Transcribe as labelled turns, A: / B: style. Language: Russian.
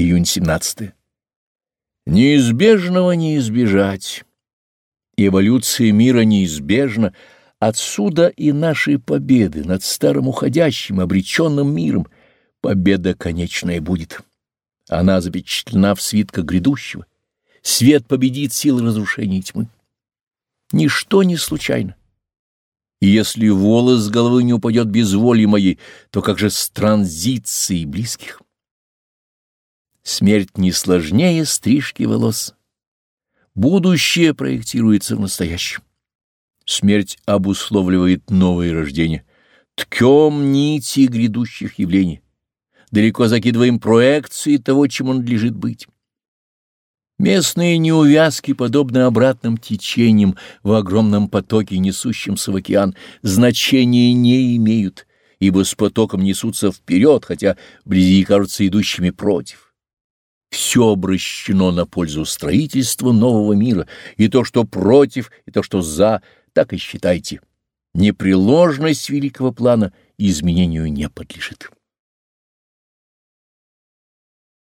A: Июнь 17. Неизбежного не избежать. Эволюция мира неизбежна, отсюда и наши победы над старым уходящим, обреченным миром. Победа конечная будет. Она запечатлена в свитках грядущего. Свет победит силы разрушения тьмы. Ничто не случайно. И если волос с головы не упадет без воли моей, то как же с транзицией близких? Смерть не сложнее стрижки волос. Будущее проектируется в настоящем. Смерть обусловливает новое рождение. Ткем нити грядущих явлений. Далеко закидываем проекции того, чем он лежит быть. Местные неувязки, подобно обратным течениям в огромном потоке, несущемся в океан, значения не имеют, ибо с потоком несутся вперед, хотя вблизи кажутся идущими против. Все обращено на пользу строительства нового мира, и то, что против, и то, что за, так и считайте. Непреложность великого плана изменению не подлежит.